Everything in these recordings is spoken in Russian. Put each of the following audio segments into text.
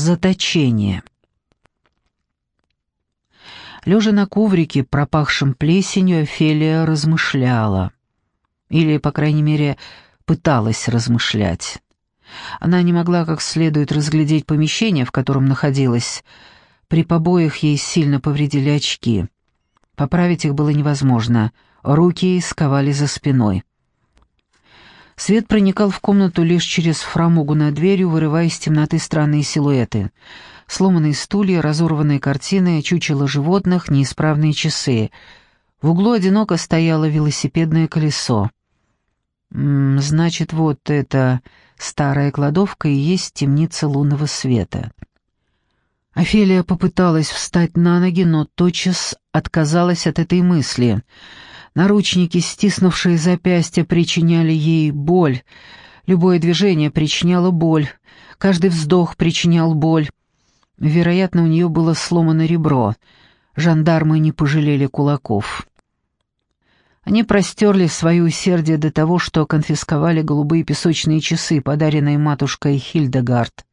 Заточение. Лежа на коврике, пропахшем плесенью, Офелия размышляла. Или, по крайней мере, пыталась размышлять. Она не могла как следует разглядеть помещение, в котором находилась. При побоях ей сильно повредили очки. Поправить их было невозможно, руки сковали за спиной. Свет проникал в комнату лишь через фрамугу над дверью, вырывая из темноты странные силуэты. Сломанные стулья, разорванные картины, чучело животных, неисправные часы. В углу одиноко стояло велосипедное колесо. Значит, вот это старая кладовка и есть темница лунного света. Офелия попыталась встать на ноги, но тотчас отказалась от этой мысли — Наручники, стиснувшие запястья, причиняли ей боль. Любое движение причиняло боль. Каждый вздох причинял боль. Вероятно, у нее было сломано ребро. Жандармы не пожалели кулаков. Они простерли свое усердие до того, что конфисковали голубые песочные часы, подаренные матушкой Хильдегард.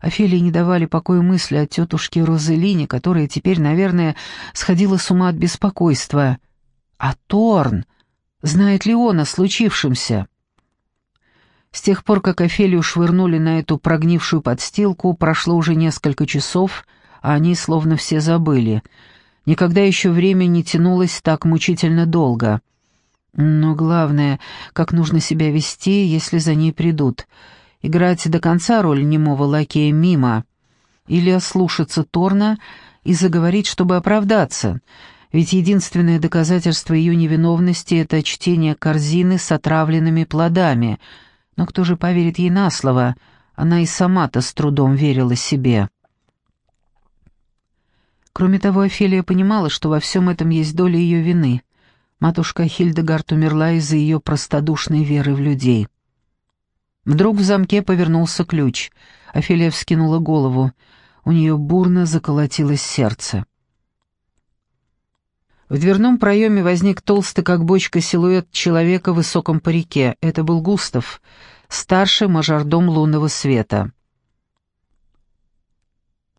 Офелии не давали покоя мысли о тетушке Розелине, которая теперь, наверное, сходила с ума от беспокойства — а Торн? Знает ли он о случившемся? С тех пор, как Офелию швырнули на эту прогнившую подстилку, прошло уже несколько часов, а они словно все забыли. Никогда еще время не тянулось так мучительно долго. Но главное, как нужно себя вести, если за ней придут. Играть до конца роль немого лакея мимо. Или ослушаться Торна и заговорить, чтобы оправдаться — ведь единственное доказательство ее невиновности — это чтение корзины с отравленными плодами. Но кто же поверит ей на слово? Она и сама-то с трудом верила себе. Кроме того, Офелия понимала, что во всем этом есть доля ее вины. Матушка Хильдегард умерла из-за ее простодушной веры в людей. Вдруг в замке повернулся ключ. Офелия вскинула голову. У нее бурно заколотилось сердце. В дверном проеме возник толстый, как бочка, силуэт человека в высоком парике. Это был Густав, старший мажордом лунного света.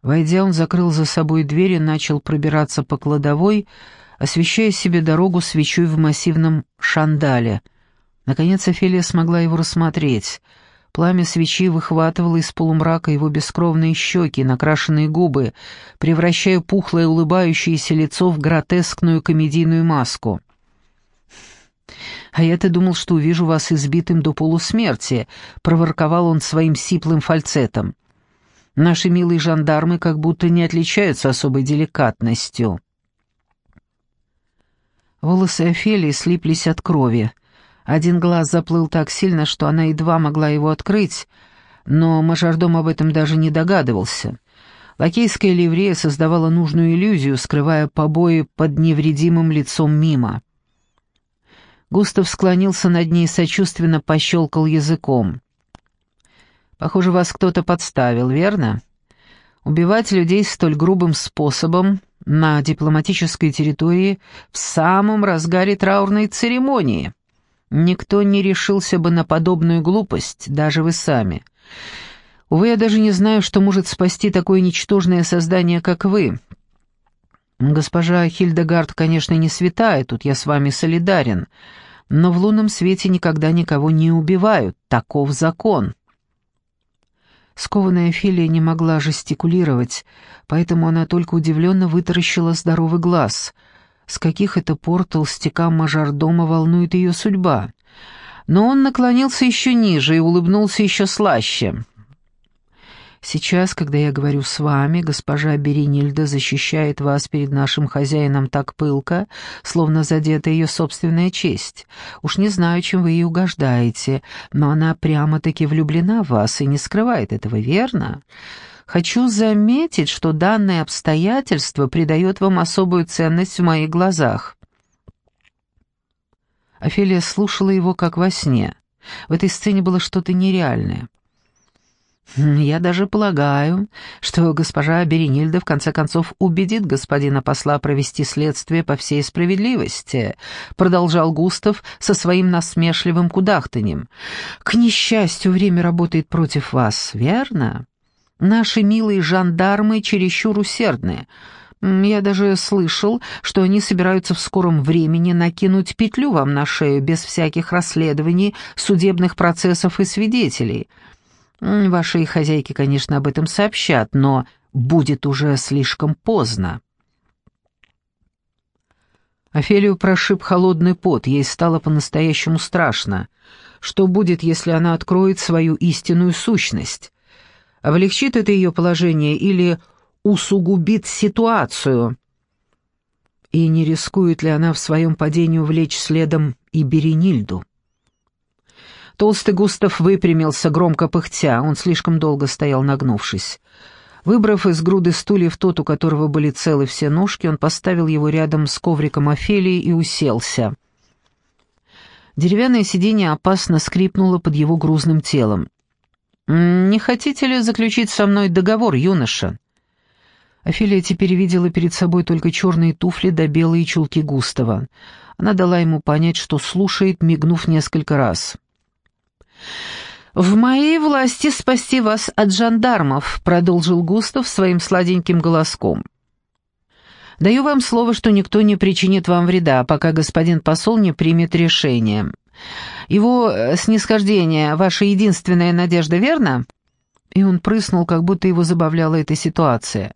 Войдя, он закрыл за собой дверь и начал пробираться по кладовой, освещая себе дорогу свечой в массивном шандале. Наконец Офелия смогла его рассмотреть — Пламя свечи выхватывало из полумрака его бескровные щеки, накрашенные губы, превращая пухлое улыбающееся лицо в гротескную комедийную маску. «А я-то думал, что увижу вас избитым до полусмерти», — проворковал он своим сиплым фальцетом. «Наши милые жандармы как будто не отличаются особой деликатностью». Волосы Офелии слиплись от крови — один глаз заплыл так сильно, что она едва могла его открыть, но мажордом об этом даже не догадывался. Лакейская ливрея создавала нужную иллюзию, скрывая побои под невредимым лицом мимо. Густав склонился над ней и сочувственно пощелкал языком. «Похоже, вас кто-то подставил, верно? Убивать людей столь грубым способом на дипломатической территории в самом разгаре траурной церемонии». Никто не решился бы на подобную глупость, даже вы сами. Увы, я даже не знаю, что может спасти такое ничтожное создание, как вы. Госпожа Хильдегард, конечно, не святая, тут я с вами солидарен, но в лунном свете никогда никого не убивают, таков закон». Скованная Филия не могла жестикулировать, поэтому она только удивленно вытаращила здоровый глаз — с каких это пор толстяка-мажордома волнует ее судьба. Но он наклонился еще ниже и улыбнулся еще слаще. «Сейчас, когда я говорю с вами, госпожа Беренильда защищает вас перед нашим хозяином так пылко, словно задета ее собственная честь. Уж не знаю, чем вы ей угождаете, но она прямо-таки влюблена в вас и не скрывает этого, верно?» Хочу заметить, что данное обстоятельство придает вам особую ценность в моих глазах». Офелия слушала его как во сне. В этой сцене было что-то нереальное. «Хм, «Я даже полагаю, что госпожа Беренильда в конце концов убедит господина посла провести следствие по всей справедливости», продолжал Густав со своим насмешливым кудахтаньем. «К несчастью, время работает против вас, верно?» Наши милые жандармы чересчур усердные. Я даже слышал, что они собираются в скором времени накинуть петлю вам на шею без всяких расследований, судебных процессов и свидетелей. Ваши хозяйки, конечно, об этом сообщат, но будет уже слишком поздно. Офелию прошиб холодный пот, ей стало по-настоящему страшно. Что будет, если она откроет свою истинную сущность? Облегчит это ее положение или усугубит ситуацию? И не рискует ли она в своем падении увлечь следом и Беренильду? Толстый Густав выпрямился, громко пыхтя, он слишком долго стоял нагнувшись. Выбрав из груды стульев тот, у которого были целы все ножки, он поставил его рядом с ковриком Офелии и уселся. Деревянное сиденье опасно скрипнуло под его грузным телом. «Не хотите ли заключить со мной договор, юноша?» Офелия теперь видела перед собой только черные туфли да белые чулки Густава. Она дала ему понять, что слушает, мигнув несколько раз. «В моей власти спасти вас от жандармов», — продолжил Густав своим сладеньким голоском. «Даю вам слово, что никто не причинит вам вреда, пока господин посол не примет решение. Его э, снисхождение — ваша единственная надежда, верно?» И он прыснул, как будто его забавляла эта ситуация.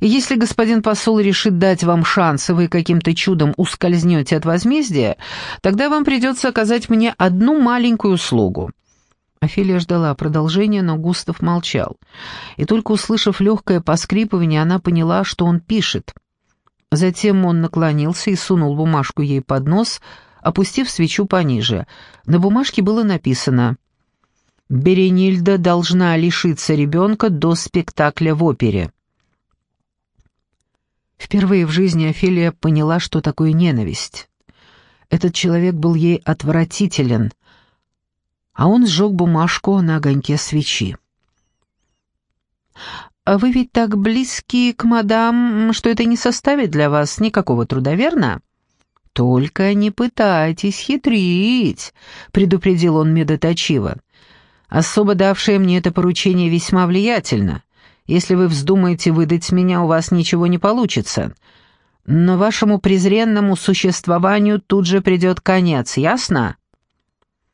«Если господин посол решит дать вам шанс, и вы каким-то чудом ускользнете от возмездия, тогда вам придется оказать мне одну маленькую услугу». Офелия ждала продолжения, но Густав молчал. И только услышав легкое поскрипывание, она поняла, что он пишет. Затем он наклонился и сунул бумажку ей под нос, опустив свечу пониже. На бумажке было написано «Беренильда должна лишиться ребенка до спектакля в опере». Впервые в жизни Офелия поняла, что такое ненависть. Этот человек был ей отвратителен, а он сжег бумажку на огоньке свечи. «А вы ведь так близки к мадам, что это не составит для вас никакого труда, верно?» «Только не пытайтесь хитрить», — предупредил он медоточиво. «Особо давшее мне это поручение весьма влиятельно. Если вы вздумаете выдать меня, у вас ничего не получится. Но вашему презренному существованию тут же придет конец, ясно?»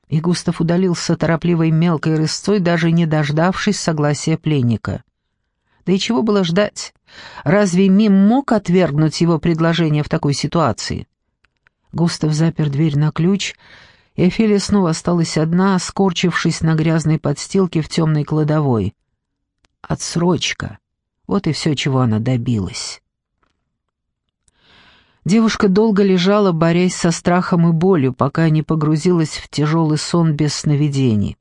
И Густав удалился торопливой мелкой рысцой, даже не дождавшись согласия пленника. Да и чего было ждать? Разве Мим мог отвергнуть его предложение в такой ситуации? Густав запер дверь на ключ, и Офелия снова осталась одна, скорчившись на грязной подстилке в темной кладовой. Отсрочка. Вот и все, чего она добилась. Девушка долго лежала, борясь со страхом и болью, пока не погрузилась в тяжелый сон без сновидений.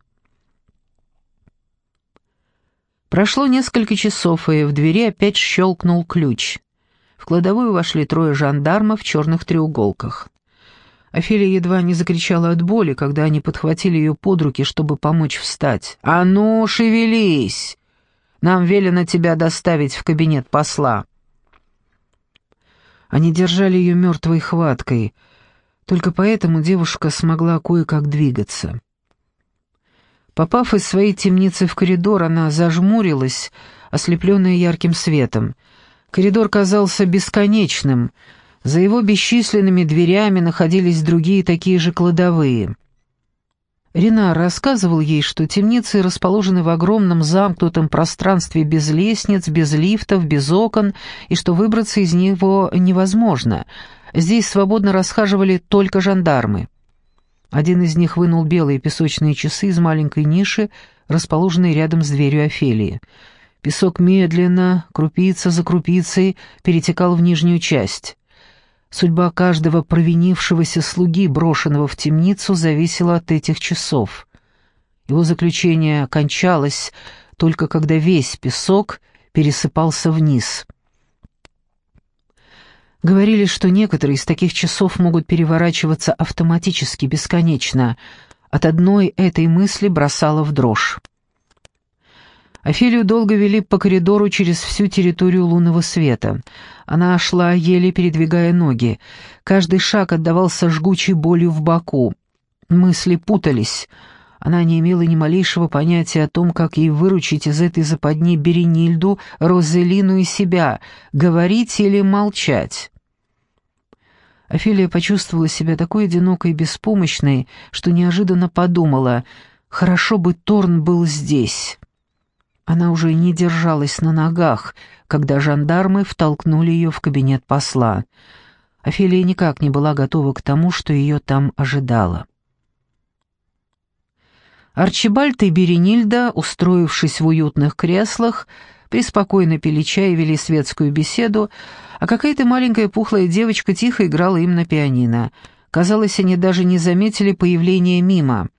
Прошло несколько часов, и в двери опять щелкнул ключ. В кладовую вошли трое жандармов в черных треуголках. Офелия едва не закричала от боли, когда они подхватили ее под руки, чтобы помочь встать. «А ну, шевелись! Нам велено тебя доставить в кабинет посла». Они держали ее мертвой хваткой. Только поэтому девушка смогла кое-как двигаться. Попав из своей темницы в коридор, она зажмурилась, ослепленная ярким светом. Коридор казался бесконечным. За его бесчисленными дверями находились другие такие же кладовые. Ренар рассказывал ей, что темницы расположены в огромном замкнутом пространстве без лестниц, без лифтов, без окон, и что выбраться из него невозможно. Здесь свободно расхаживали только жандармы. Один из них вынул белые песочные часы из маленькой ниши, расположенной рядом с дверью Офелии. Песок медленно, крупица за крупицей, перетекал в нижнюю часть. Судьба каждого провинившегося слуги, брошенного в темницу, зависела от этих часов. Его заключение кончалось только когда весь песок пересыпался вниз. Говорили, что некоторые из таких часов могут переворачиваться автоматически, бесконечно. От одной этой мысли бросало в дрожь. Офелию долго вели по коридору через всю территорию лунного света. Она шла, еле передвигая ноги. Каждый шаг отдавался жгучей болью в боку. Мысли путались. Она не имела ни малейшего понятия о том, как ей выручить из этой западни Беренильду, Розелину и себя, говорить или молчать. Офелия почувствовала себя такой одинокой и беспомощной, что неожиданно подумала, хорошо бы Торн был здесь. Она уже не держалась на ногах, когда жандармы втолкнули ее в кабинет посла. Офелия никак не была готова к тому, что ее там ожидало. Арчибальд и Беренильда, устроившись в уютных креслах, преспокойно пили чай и вели светскую беседу, а какая-то маленькая пухлая девочка тихо играла им на пианино. Казалось, они даже не заметили появления мимо.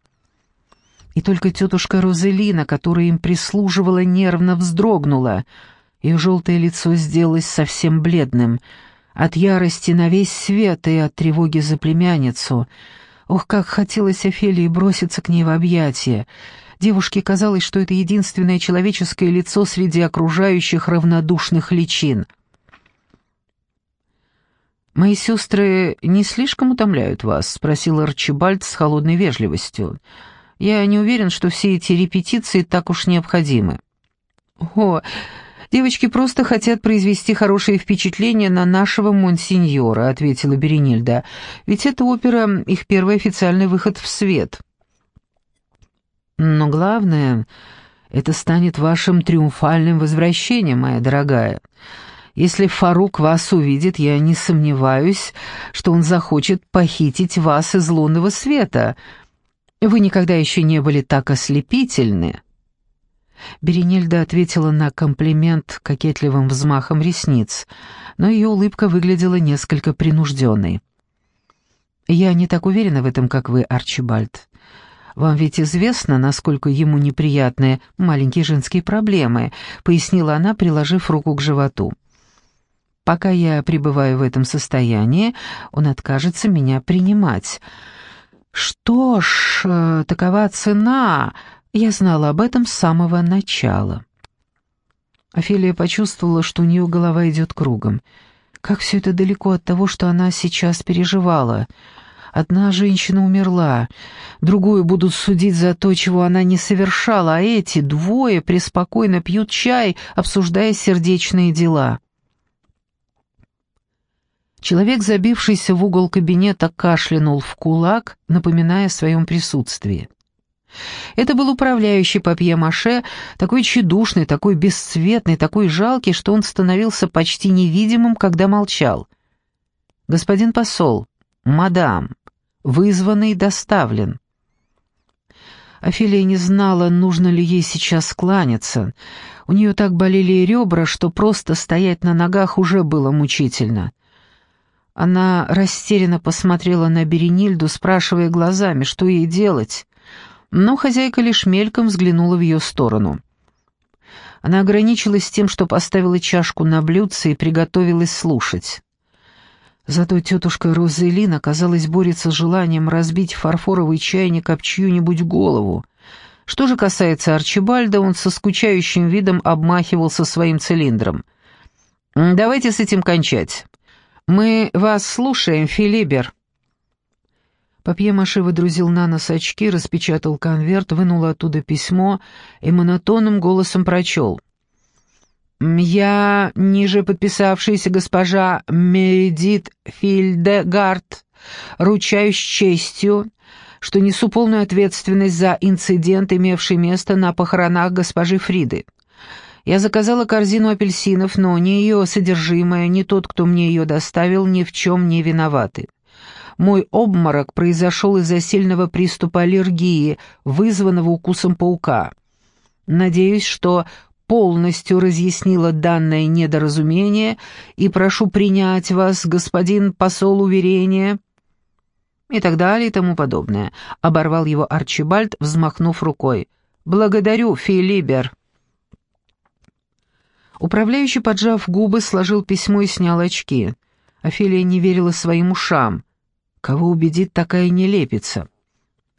И только тетушка Розелина, которая им прислуживала, нервно вздрогнула. Ее желтое лицо сделалось совсем бледным. От ярости на весь свет и от тревоги за племянницу. Ох, как хотелось Офелии броситься к ней в объятия. Девушке казалось, что это единственное человеческое лицо среди окружающих равнодушных личин. «Мои сестры не слишком утомляют вас?» — спросил Арчибальд с холодной вежливостью. «Я не уверен, что все эти репетиции так уж необходимы». «О, девочки просто хотят произвести хорошее впечатление на нашего монсеньора», — ответила Беренильда. «Ведь эта опера — их первый официальный выход в свет». Но главное, это станет вашим триумфальным возвращением, моя дорогая. Если Фарук вас увидит, я не сомневаюсь, что он захочет похитить вас из лунного света. Вы никогда еще не были так ослепительны». Беренильда ответила на комплимент кокетливым взмахом ресниц, но ее улыбка выглядела несколько принужденной. «Я не так уверена в этом, как вы, Арчибальд. «Вам ведь известно, насколько ему неприятны маленькие женские проблемы», — пояснила она, приложив руку к животу. «Пока я пребываю в этом состоянии, он откажется меня принимать». «Что ж, э, такова цена. Я знала об этом с самого начала». Офелия почувствовала, что у нее голова идет кругом. Как все это далеко от того, что она сейчас переживала — Одна женщина умерла, другую будут судить за то, чего она не совершала, а эти двое преспокойно пьют чай, обсуждая сердечные дела. Человек, забившийся в угол кабинета, кашлянул в кулак, напоминая о своем присутствии. Это был управляющий папье-маше, такой тщедушный, такой бесцветный, такой жалкий, что он становился почти невидимым, когда молчал. «Господин посол, мадам, вызванный доставлен. Офелия не знала, нужно ли ей сейчас кланяться. У нее так болели ребра, что просто стоять на ногах уже было мучительно. Она растерянно посмотрела на Беренильду, спрашивая глазами, что ей делать, но хозяйка лишь мельком взглянула в ее сторону. Она ограничилась тем, что поставила чашку на блюдце и приготовилась слушать. Зато тетушка Розелина, казалось, борется с желанием разбить фарфоровый чайник об чью-нибудь голову. Что же касается Арчибальда, он со скучающим видом обмахивался своим цилиндром. «Давайте с этим кончать. Мы вас слушаем, Филибер». Папье-маше выдрузил на нос очки, распечатал конверт, вынул оттуда письмо и монотонным голосом прочел. «Я, ниже подписавшаяся госпожа Мередит Фильдегард, ручаюсь честью, что несу полную ответственность за инцидент, имевший место на похоронах госпожи Фриды. Я заказала корзину апельсинов, но ни ее содержимое, ни тот, кто мне ее доставил, ни в чем не виноваты. Мой обморок произошел из-за сильного приступа аллергии, вызванного укусом паука. Надеюсь, что полностью разъяснила данное недоразумение и прошу принять вас, господин посол, уверения и так далее и тому подобное», — оборвал его Арчибальд, взмахнув рукой. «Благодарю, Филибер». Управляющий, поджав губы, сложил письмо и снял очки. Офелия не верила своим ушам. Кого убедит такая нелепица?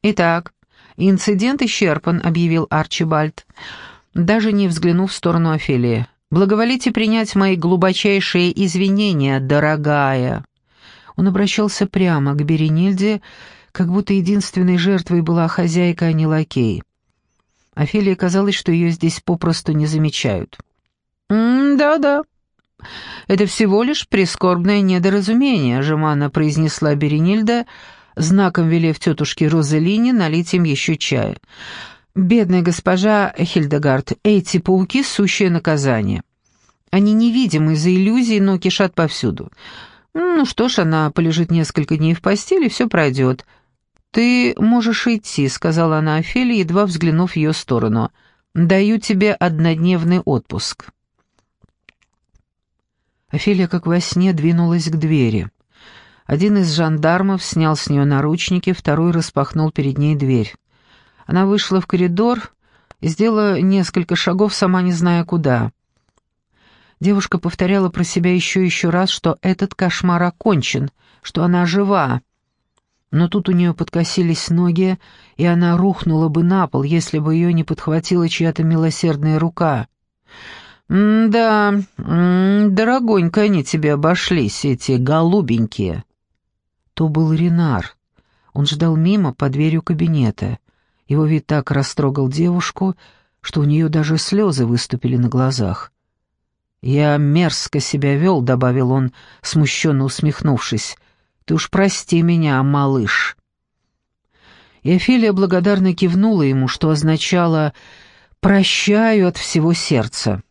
«Итак, инцидент исчерпан», — объявил Арчибальд. Даже не взглянув в сторону Офелии. «Благоволите принять мои глубочайшие извинения, дорогая». Он обращался прямо к Беренильде, как будто единственной жертвой была хозяйка, а не лакей. Офелии казалось, что ее здесь попросту не замечают. «Да-да, это всего лишь прискорбное недоразумение», — жеманно произнесла Беренильда, знаком велев тетушке Розалине налить им еще чая. «Бедная госпожа Хильдегард, эти пауки — сущее наказание. Они невидимы из-за иллюзий, но кишат повсюду. Ну что ж, она полежит несколько дней в постели, все пройдет. «Ты можешь идти», — сказала она Офелии, едва взглянув в ее сторону. «Даю тебе однодневный отпуск». Офелия, как во сне, двинулась к двери. Один из жандармов снял с нее наручники, второй распахнул перед ней дверь. Она вышла в коридор и сделала несколько шагов, сама не зная куда. Девушка повторяла про себя еще и еще раз, что этот кошмар окончен, что она жива. Но тут у нее подкосились ноги, и она рухнула бы на пол, если бы ее не подхватила чья-то милосердная рука. «Да, дорогонько они тебе обошлись, эти голубенькие». То был Ренар. Он ждал мимо под дверью кабинета. Его вид так растрогал девушку, что у нее даже слезы выступили на глазах. «Я мерзко себя вел», — добавил он, смущенно усмехнувшись. «Ты уж прости меня, малыш». И благодарно кивнула ему, что означало «прощаю от всего сердца».